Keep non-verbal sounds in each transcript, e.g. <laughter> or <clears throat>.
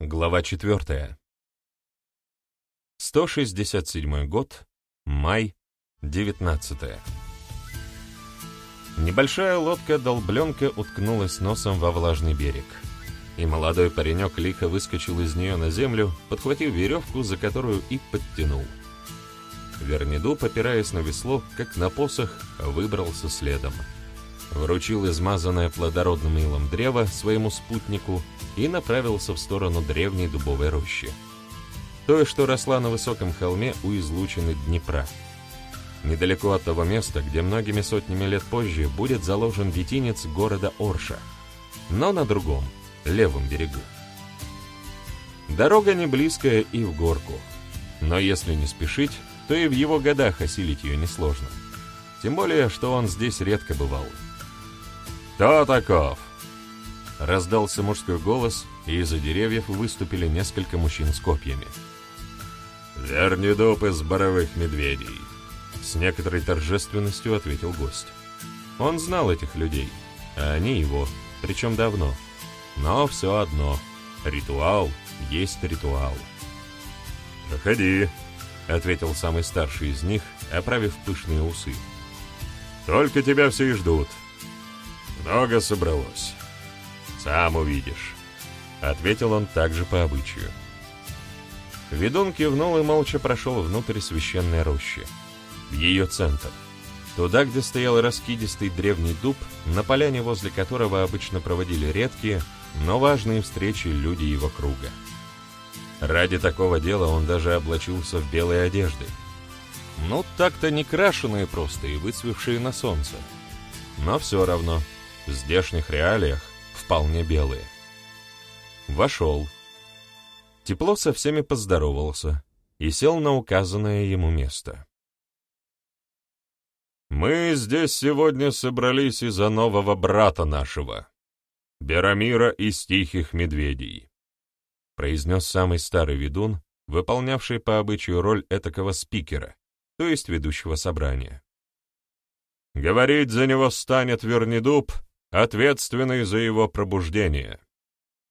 Глава 4. 167 год, май, 19. Небольшая лодка-долбленка уткнулась носом во влажный берег, и молодой паренек лихо выскочил из нее на землю, подхватив веревку, за которую и подтянул. Вернедуб, опираясь на весло, как на посох, выбрался следом вручил измазанное плодородным илом древо своему спутнику и направился в сторону древней дубовой рощи. Той, что росла на высоком холме у излучины Днепра. Недалеко от того места, где многими сотнями лет позже будет заложен детинец города Орша, но на другом, левом берегу. Дорога не близкая и в горку, но если не спешить, то и в его годах осилить ее несложно. Тем более, что он здесь редко бывал. «Кто таков?» Раздался мужской голос, и из-за деревьев выступили несколько мужчин с копьями. «Вернидоп из боровых медведей», — с некоторой торжественностью ответил гость. Он знал этих людей, а они его, причем давно. Но все одно, ритуал есть ритуал. «Проходи», — ответил самый старший из них, оправив пышные усы. «Только тебя все и ждут. «Много собралось. Сам увидишь», — ответил он также по обычаю. Ведун кивнул и молча прошел внутрь священной рощи, в ее центр, туда, где стоял раскидистый древний дуб, на поляне возле которого обычно проводили редкие, но важные встречи люди его круга. Ради такого дела он даже облачился в белые одежды. Ну, так-то не крашеные просто и выцвевшие на солнце. Но все равно — в здешних реалиях вполне белые. Вошел. Тепло со всеми поздоровался и сел на указанное ему место. «Мы здесь сегодня собрались из-за нового брата нашего, Берамира из Тихих Медведей», произнес самый старый ведун, выполнявший по обычаю роль этакого спикера, то есть ведущего собрания. Говорить за него станет Вернедуб, ответственный за его пробуждение.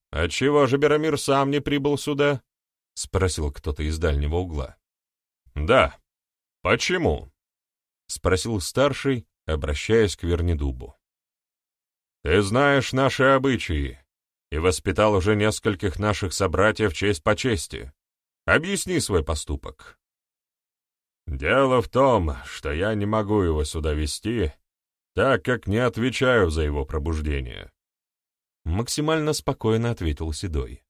«Отчего же Берамир сам не прибыл сюда?» — спросил кто-то из дальнего угла. «Да. Почему?» — спросил старший, обращаясь к Вернедубу. «Ты знаешь наши обычаи и воспитал уже нескольких наших собратьев честь по чести. Объясни свой поступок». «Дело в том, что я не могу его сюда вести, так как не отвечаю за его пробуждение. Максимально спокойно ответил Седой.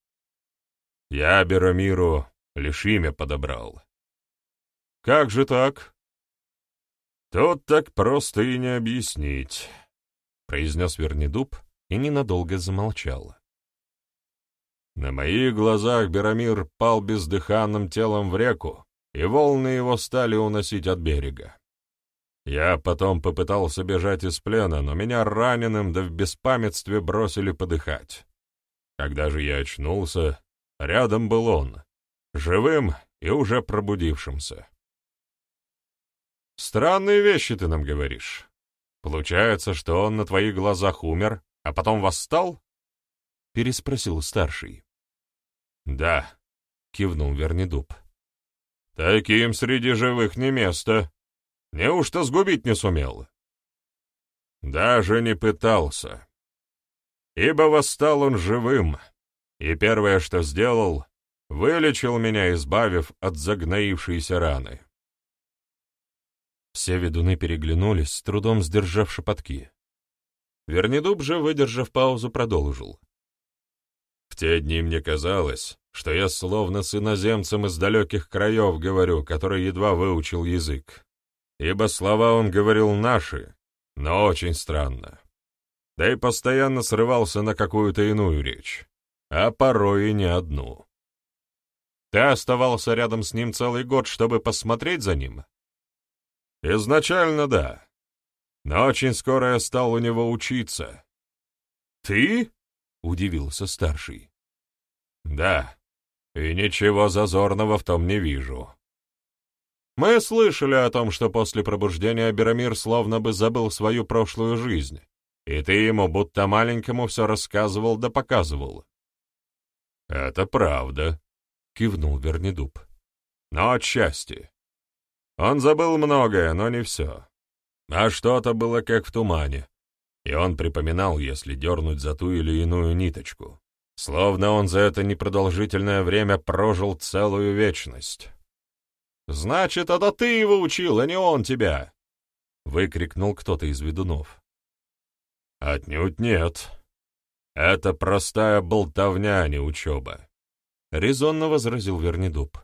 Я Берамиру лишь имя подобрал. Как же так? Тут так просто и не объяснить, произнес Вернедуб и ненадолго замолчал. На моих глазах Берамир пал бездыханным телом в реку, и волны его стали уносить от берега. Я потом попытался бежать из плена, но меня раненым да в беспамятстве бросили подыхать. Когда же я очнулся, рядом был он, живым и уже пробудившимся. «Странные вещи ты нам говоришь. Получается, что он на твоих глазах умер, а потом восстал?» — переспросил старший. «Да», — кивнул Вернедуб. «Таким среди живых не место», Неужто сгубить не сумел? Даже не пытался. Ибо восстал он живым, и первое, что сделал, вылечил меня, избавив от загноившейся раны. Все ведуны переглянулись, с трудом сдержав шепотки. Вернедуб же, выдержав паузу, продолжил. В те дни мне казалось, что я словно с иноземцем из далеких краев говорю, который едва выучил язык ибо слова он говорил наши, но очень странно. Да и постоянно срывался на какую-то иную речь, а порой и не одну. Ты оставался рядом с ним целый год, чтобы посмотреть за ним? Изначально да, но очень скоро я стал у него учиться. Ты? — удивился старший. Да, и ничего зазорного в том не вижу. Мы слышали о том, что после пробуждения Берамир словно бы забыл свою прошлую жизнь, и ты ему будто маленькому все рассказывал да показывал. «Это правда», — кивнул Вернедуб. «Но отчасти. Он забыл многое, но не все. А что-то было как в тумане, и он припоминал, если дернуть за ту или иную ниточку. Словно он за это непродолжительное время прожил целую вечность. «Значит, это ты его учил, а не он тебя!» — выкрикнул кто-то из ведунов. «Отнюдь нет. Это простая болтовня, а не учеба», — резонно возразил Вернедуб.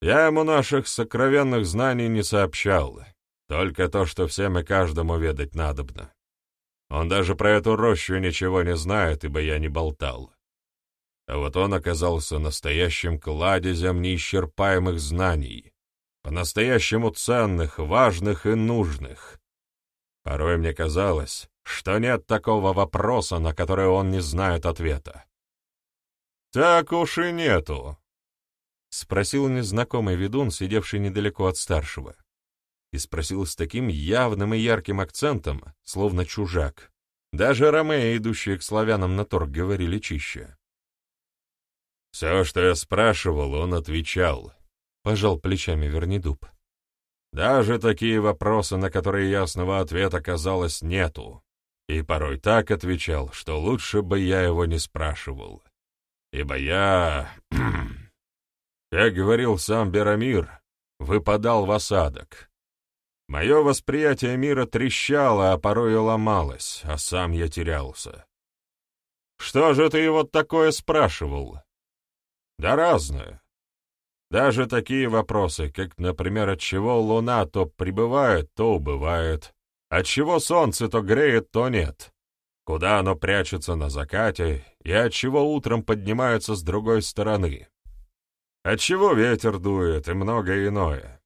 «Я ему наших сокровенных знаний не сообщал, только то, что всем и каждому ведать надобно. Он даже про эту рощу ничего не знает, ибо я не болтал. А вот он оказался настоящим кладезем неисчерпаемых знаний, по-настоящему ценных, важных и нужных. Порой мне казалось, что нет такого вопроса, на который он не знает ответа. «Так уж и нету», — спросил незнакомый ведун, сидевший недалеко от старшего и спросил с таким явным и ярким акцентом, словно чужак. Даже ромеи, идущие к славянам на торг, говорили чище. «Все, что я спрашивал, он отвечал», — пожал плечами Вернедуб. «Даже такие вопросы, на которые ясного ответа, казалось, нету. И порой так отвечал, что лучше бы я его не спрашивал. Ибо я, <clears throat> как говорил сам Берамир, выпадал в осадок. Мое восприятие мира трещало, а порой и ломалось, а сам я терялся. «Что же ты его такое спрашивал?» «Да разное. Даже такие вопросы, как, например, от чего луна то прибывает, то убывает, от чего солнце то греет, то нет, куда оно прячется на закате и от чего утром поднимается с другой стороны, от чего ветер дует и многое иное.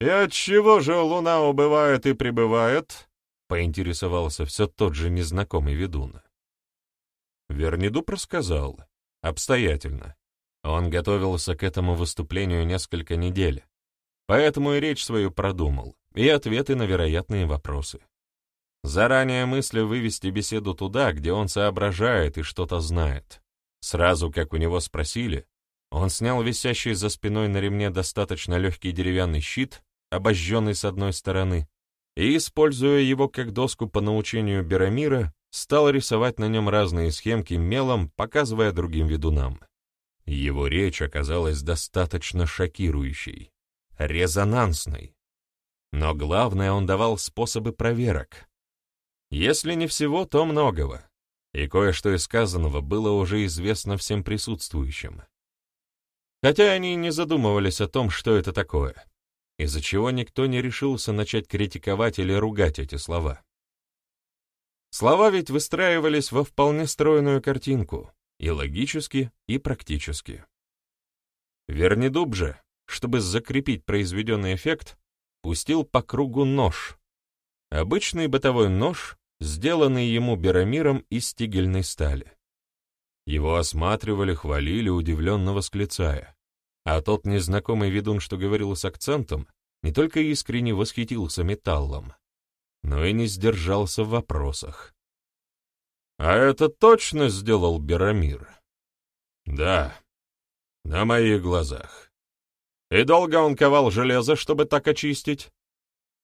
«И отчего же луна убывает и прибывает?» — поинтересовался все тот же незнакомый ведун. Вернидуб рассказал. Обстоятельно. Он готовился к этому выступлению несколько недель, поэтому и речь свою продумал, и ответы на вероятные вопросы. Заранее мысли вывести беседу туда, где он соображает и что-то знает. Сразу, как у него спросили, он снял висящий за спиной на ремне достаточно легкий деревянный щит обожженный с одной стороны, и, используя его как доску по научению Берамира, стал рисовать на нем разные схемки мелом, показывая другим ведунам. Его речь оказалась достаточно шокирующей, резонансной. Но главное, он давал способы проверок. Если не всего, то многого. И кое-что из сказанного было уже известно всем присутствующим. Хотя они не задумывались о том, что это такое из-за чего никто не решился начать критиковать или ругать эти слова. Слова ведь выстраивались во вполне стройную картинку, и логически, и практически. Вернедуб же, чтобы закрепить произведенный эффект, пустил по кругу нож. Обычный бытовой нож, сделанный ему берамиром из стигельной стали. Его осматривали, хвалили, удивленно восклицая. А тот незнакомый ведун, что говорил с акцентом, не только искренне восхитился металлом, но и не сдержался в вопросах. «А это точно сделал Берамир?» «Да, на моих глазах. И долго он ковал железо, чтобы так очистить?»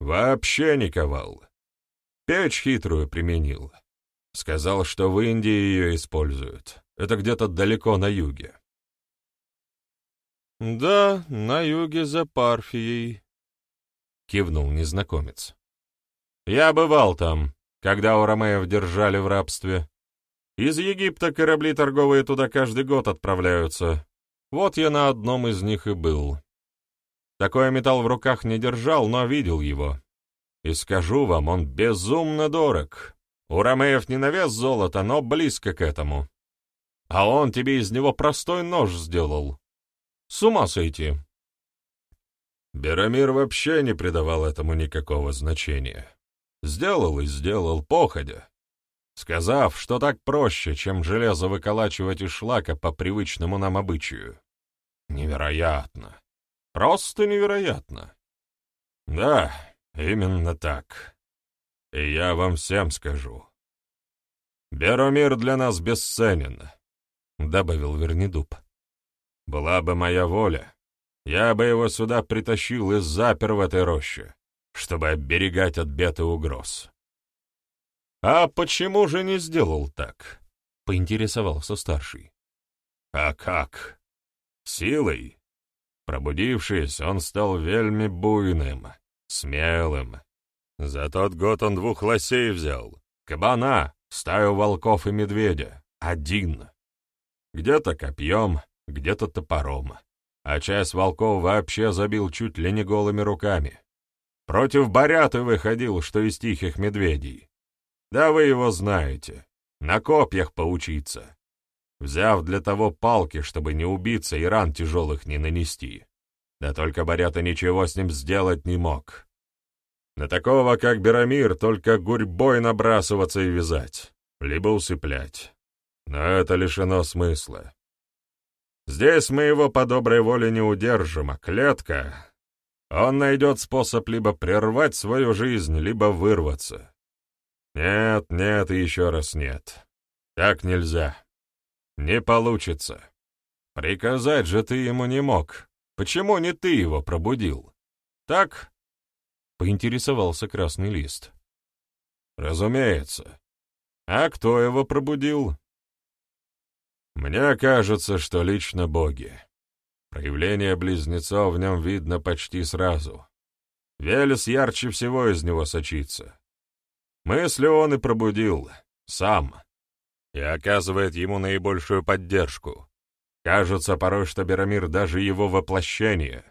«Вообще не ковал. Печь хитрую применил. Сказал, что в Индии ее используют. Это где-то далеко на юге. «Да, на юге за Парфией», — кивнул незнакомец. «Я бывал там, когда у ромеев держали в рабстве. Из Египта корабли торговые туда каждый год отправляются. Вот я на одном из них и был. Такой металл в руках не держал, но видел его. И скажу вам, он безумно дорог. У ромеев не на вес золота, но близко к этому. А он тебе из него простой нож сделал. С ума сойти!» Берамир вообще не придавал этому никакого значения. Сделал и сделал походя, сказав, что так проще, чем железо выколачивать из шлака по привычному нам обычаю. Невероятно. Просто невероятно. Да, именно так. И я вам всем скажу. Беромир для нас бесценен. — добавил Вернидуб. «Была бы моя воля, я бы его сюда притащил и запер в этой роще, чтобы оберегать от бед и угроз». «А почему же не сделал так?» — поинтересовался старший. «А как? Силой?» Пробудившись, он стал вельми буйным, смелым. За тот год он двух лосей взял, кабана, стаю волков и медведя, один. Где-то копьем, где-то топором, а часть волков вообще забил чуть ли не голыми руками. Против Боряты выходил, что из тихих медведей. Да вы его знаете, на копьях поучиться взяв для того палки, чтобы не убиться и ран тяжелых не нанести. Да только Борята ничего с ним сделать не мог. На такого, как Берамир, только гурьбой набрасываться и вязать, либо усыплять. Но это лишено смысла. Здесь мы его по доброй воле не удержим, а клетка... Он найдет способ либо прервать свою жизнь, либо вырваться. Нет, нет и еще раз нет. Так нельзя. «Не получится. Приказать же ты ему не мог. Почему не ты его пробудил? Так?» — поинтересовался Красный Лист. «Разумеется. А кто его пробудил?» «Мне кажется, что лично боги. Проявление близнецов в нем видно почти сразу. Велес ярче всего из него сочится. Мысли он и пробудил. Сам и оказывает ему наибольшую поддержку. Кажется порой, что Берамир даже его воплощение.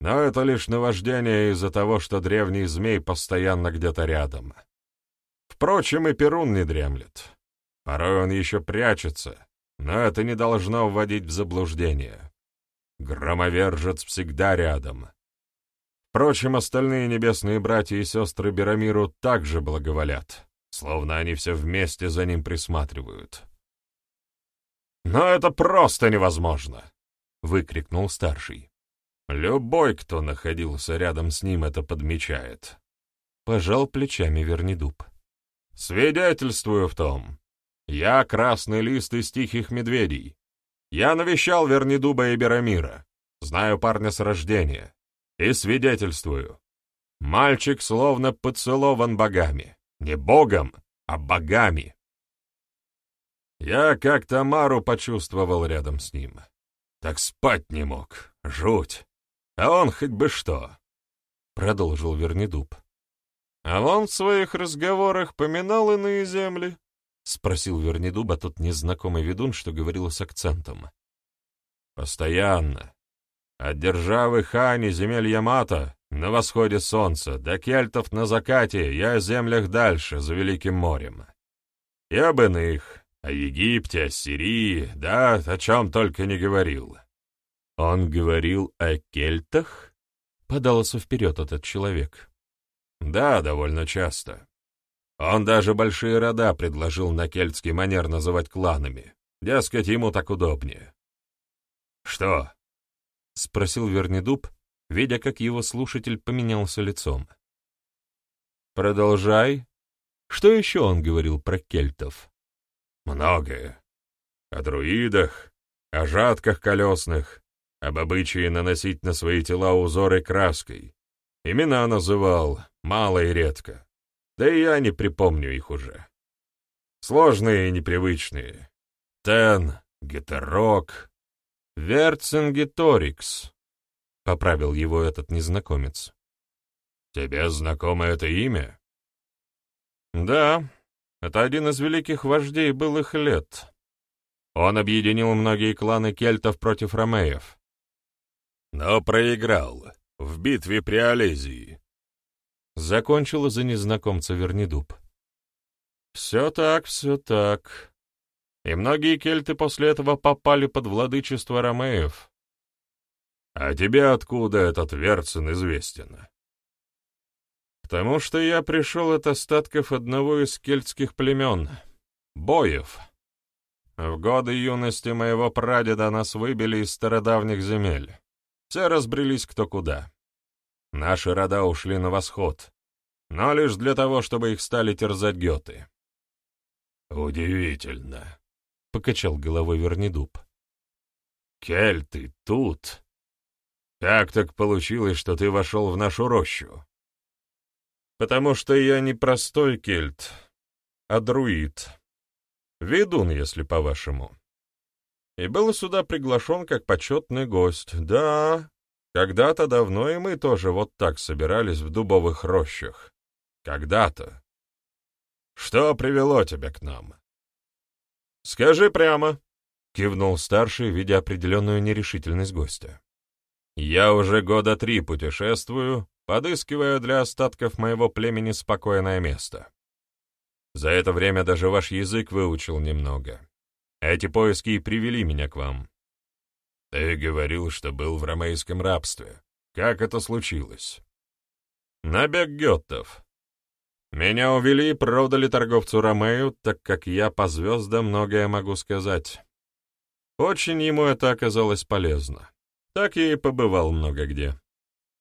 Но это лишь наваждение из-за того, что древний змей постоянно где-то рядом. Впрочем, и Перун не дремлет. Порой он еще прячется, но это не должно вводить в заблуждение. Громовержец всегда рядом. Впрочем, остальные небесные братья и сестры Берамиру также благоволят словно они все вместе за ним присматривают. «Но это просто невозможно!» — выкрикнул старший. «Любой, кто находился рядом с ним, это подмечает». Пожал плечами Вернидуб. «Свидетельствую в том. Я красный лист из тихих медведей. Я навещал Вернидуба и Берамира. Знаю парня с рождения. И свидетельствую. Мальчик словно поцелован богами. Не богом, а богами. Я как Тамару почувствовал рядом с ним. Так спать не мог. Жуть. А он хоть бы что. Продолжил Вернедуб. А он в своих разговорах поминал иные земли? Спросил Вернедуб, а тот незнакомый ведун, что говорил с акцентом. Постоянно. От державы Хани, земель Ямато, на восходе солнца, до кельтов на закате, я о землях дальше, за Великим морем. И об иных, о Египте, о Сирии, да, о чем только не говорил. Он говорил о кельтах? Подался вперед этот человек. Да, довольно часто. Он даже большие рода предложил на кельтский манер называть кланами. Дескать, ему так удобнее. «Что?» — спросил Вернидуб, видя, как его слушатель поменялся лицом. «Продолжай. Что еще он говорил про кельтов?» «Многое. О друидах, о жатках колесных, об обычае наносить на свои тела узоры краской. Имена называл, мало и редко. Да и я не припомню их уже. Сложные и непривычные. Тен, Гетерок, Верцингеторикс, — поправил его этот незнакомец. «Тебе знакомо это имя?» «Да, это один из великих вождей былых лет. Он объединил многие кланы кельтов против ромеев. Но проиграл в битве при Олезии». Закончила за незнакомца Вернидуб. «Все так, все так. И многие кельты после этого попали под владычество ромеев. «А тебе откуда этот Верцин известен?» «Потому что я пришел от остатков одного из кельтских племен — Боев. В годы юности моего прадеда нас выбили из стародавних земель. Все разбрелись кто куда. Наши рода ушли на восход, но лишь для того, чтобы их стали терзать геты». «Удивительно. — покачал головой Вернедуб. «Кель, ты тут? Как так получилось, что ты вошел в нашу рощу?» «Потому что я не простой кельт, а друид. Ведун, если по-вашему. И был сюда приглашен как почетный гость. Да, когда-то давно и мы тоже вот так собирались в дубовых рощах. Когда-то. Что привело тебя к нам?» «Скажи прямо», — кивнул старший, видя определенную нерешительность гостя. «Я уже года три путешествую, подыскивая для остатков моего племени спокойное место. За это время даже ваш язык выучил немного. Эти поиски и привели меня к вам. Ты говорил, что был в ромейском рабстве. Как это случилось?» «Набег геттов. Меня увели и продали торговцу Ромею, так как я по звездам многое могу сказать. Очень ему это оказалось полезно. Так я и побывал много где.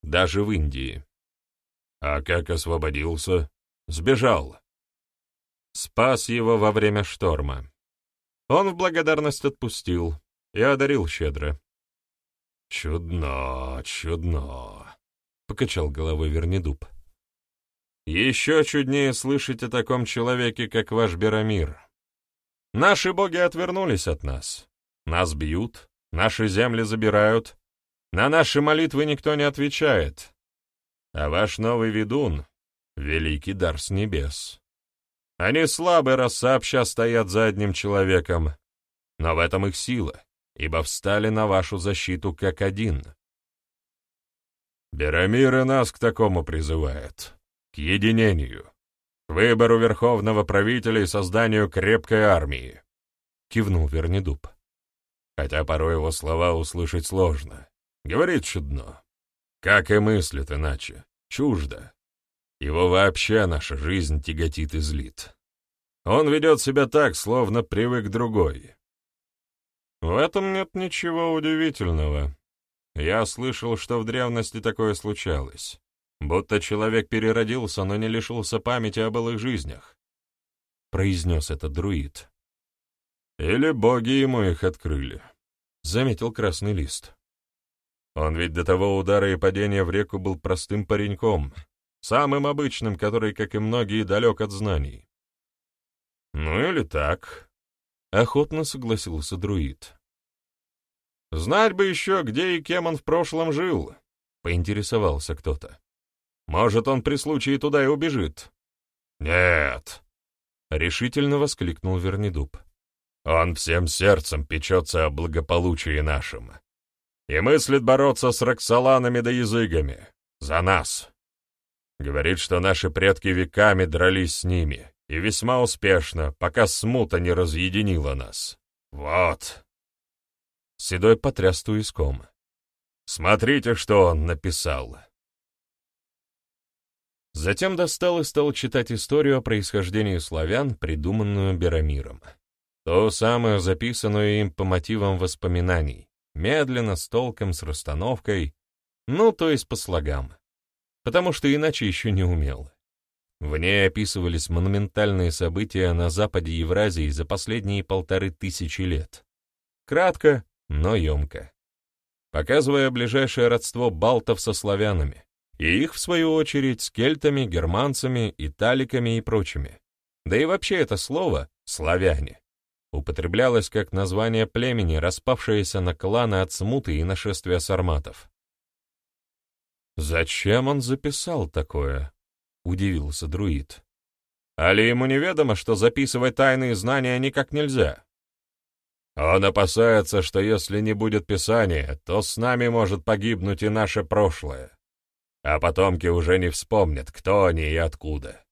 Даже в Индии. А как освободился? Сбежал. Спас его во время шторма. Он в благодарность отпустил и одарил щедро. «Чудно, чудно», — покачал головой Вернедуб. Еще чуднее слышать о таком человеке, как ваш Берамир. Наши боги отвернулись от нас. Нас бьют, наши земли забирают. На наши молитвы никто не отвечает. А ваш новый ведун — великий дар с небес. Они слабы, раз сообща стоят за одним человеком, но в этом их сила, ибо встали на вашу защиту как один. Берамир и нас к такому призывает к единению, к выбору верховного правителя и созданию крепкой армии», — кивнул Вернедуб. Хотя порой его слова услышать сложно. Говорит чудно. Как и мыслит иначе. Чуждо. Его вообще наша жизнь тяготит и злит. Он ведет себя так, словно привык другой. В этом нет ничего удивительного. Я слышал, что в древности такое случалось. Будто человек переродился, но не лишился памяти о былых жизнях. Произнес этот друид. Или боги ему их открыли. Заметил красный лист. Он ведь до того удара и падения в реку был простым пареньком, самым обычным, который, как и многие, далек от знаний. Ну или так. Охотно согласился друид. Знать бы еще, где и кем он в прошлом жил, поинтересовался кто-то. Может, он при случае туда и убежит?» «Нет!» — решительно воскликнул Вернедуб. «Он всем сердцем печется о благополучии нашем и мыслит бороться с Роксоланами да языгами. За нас. Говорит, что наши предки веками дрались с ними, и весьма успешно, пока смута не разъединила нас. Вот!» Седой потряс туиском. «Смотрите, что он написал!» Затем достал и стал читать историю о происхождении славян, придуманную Берамиром. То самое, записанную им по мотивам воспоминаний, медленно, с толком, с расстановкой, ну, то есть по слогам, потому что иначе еще не умел. В ней описывались монументальные события на западе Евразии за последние полторы тысячи лет. Кратко, но емко. Показывая ближайшее родство балтов со славянами, и их, в свою очередь, с кельтами, германцами, италиками и прочими. Да и вообще это слово «славяне» употреблялось как название племени, распавшееся на кланы от смуты и нашествия сарматов. «Зачем он записал такое?» — удивился друид. «Али ему неведомо, что записывать тайные знания никак нельзя?» «Он опасается, что если не будет писания, то с нами может погибнуть и наше прошлое а потомки уже не вспомнят, кто они и откуда.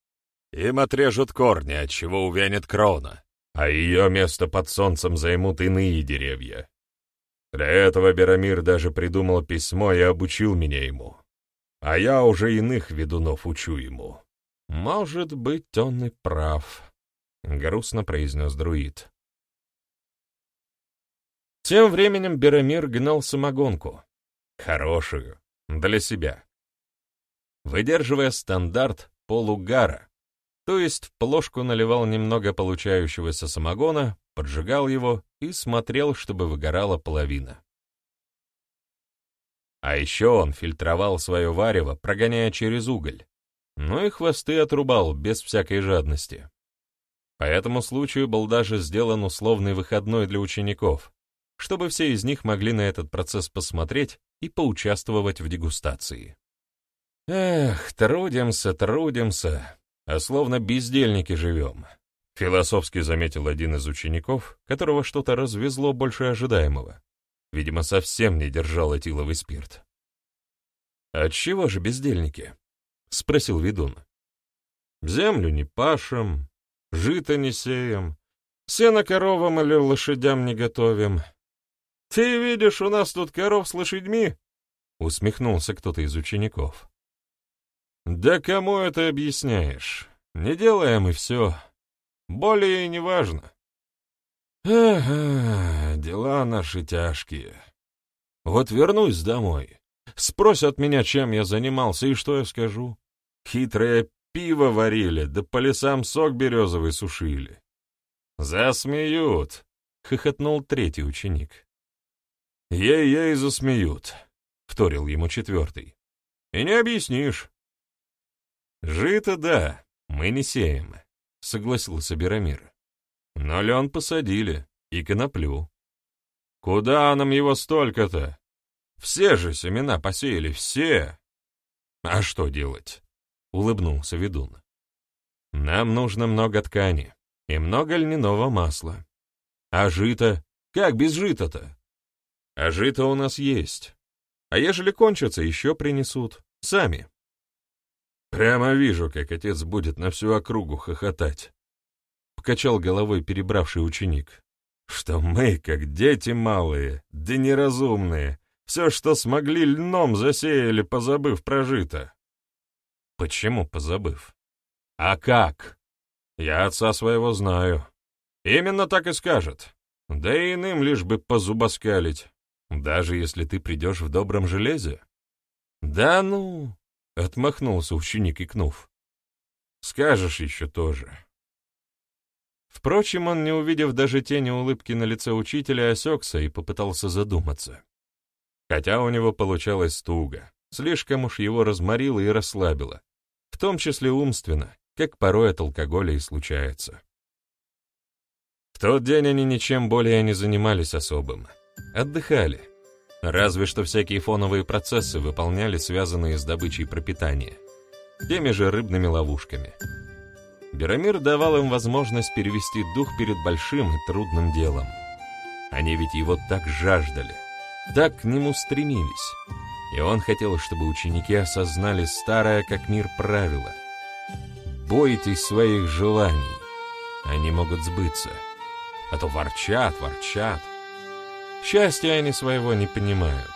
Им отрежут корни, отчего увянет крона, а ее место под солнцем займут иные деревья. Для этого Берамир даже придумал письмо и обучил меня ему. А я уже иных ведунов учу ему. Может быть, он и прав, — грустно произнес друид. Тем временем Берамир гнал самогонку. Хорошую, для себя выдерживая стандарт полугара, то есть в плошку наливал немного получающегося самогона, поджигал его и смотрел, чтобы выгорала половина. А еще он фильтровал свое варево, прогоняя через уголь, ну и хвосты отрубал без всякой жадности. По этому случаю был даже сделан условный выходной для учеников, чтобы все из них могли на этот процесс посмотреть и поучаствовать в дегустации. «Эх, трудимся, трудимся, а словно бездельники живем», — философски заметил один из учеников, которого что-то развезло больше ожидаемого. Видимо, совсем не держал этиловый спирт. «Отчего же бездельники?» — спросил ведун. «Землю не пашем, жито не сеем, сено коровам или лошадям не готовим. Ты видишь, у нас тут коров с лошадьми?» — усмехнулся кто-то из учеников. «Да кому это объясняешь? Не делаем и все. Более не важно». «Ага, дела наши тяжкие. Вот вернусь домой, спросят меня, чем я занимался, и что я скажу. Хитрое пиво варили, да по лесам сок березовый сушили. «Засмеют!» — хохотнул третий ученик. «Ей-ей засмеют», — вторил ему четвертый. «И не объяснишь». «Жито, да, мы не сеем», — согласился Берамир. «Но лен посадили, и коноплю». «Куда нам его столько-то? Все же семена посеяли, все!» «А что делать?» улыбнулся ведун. Нам нужно много ткани и много льняного масла. А жито? Как без жита-то? А жито у нас есть. А ежели кончатся, еще принесут. Сами. Прямо вижу, как отец будет на всю округу хохотать. Покачал головой перебравший ученик. Что мы, как дети малые, да неразумные, все, что смогли, льном засеяли, позабыв про жито. Почему позабыв? А как? Я отца своего знаю. Именно так и скажет. Да и иным лишь бы позубоскалить. Даже если ты придешь в добром железе. Да ну, отмахнулся ученик, икнув. Скажешь еще тоже. Впрочем, он, не увидев даже тени улыбки на лице учителя, осекся и попытался задуматься. Хотя у него получалось туго, слишком уж его разморило и расслабило, в том числе умственно, как порой от алкоголя и случается. В тот день они ничем более не занимались особым. Отдыхали. Разве что всякие фоновые процессы выполняли связанные с добычей пропитания. Теми же рыбными ловушками. Берамир давал им возможность перевести дух перед большим и трудным делом. Они ведь его так жаждали, так к нему стремились и он хотел, чтобы ученики осознали старое как мир правило. Бойтесь своих желаний, они могут сбыться. А то ворчат, ворчат. Счастья они своего не понимают.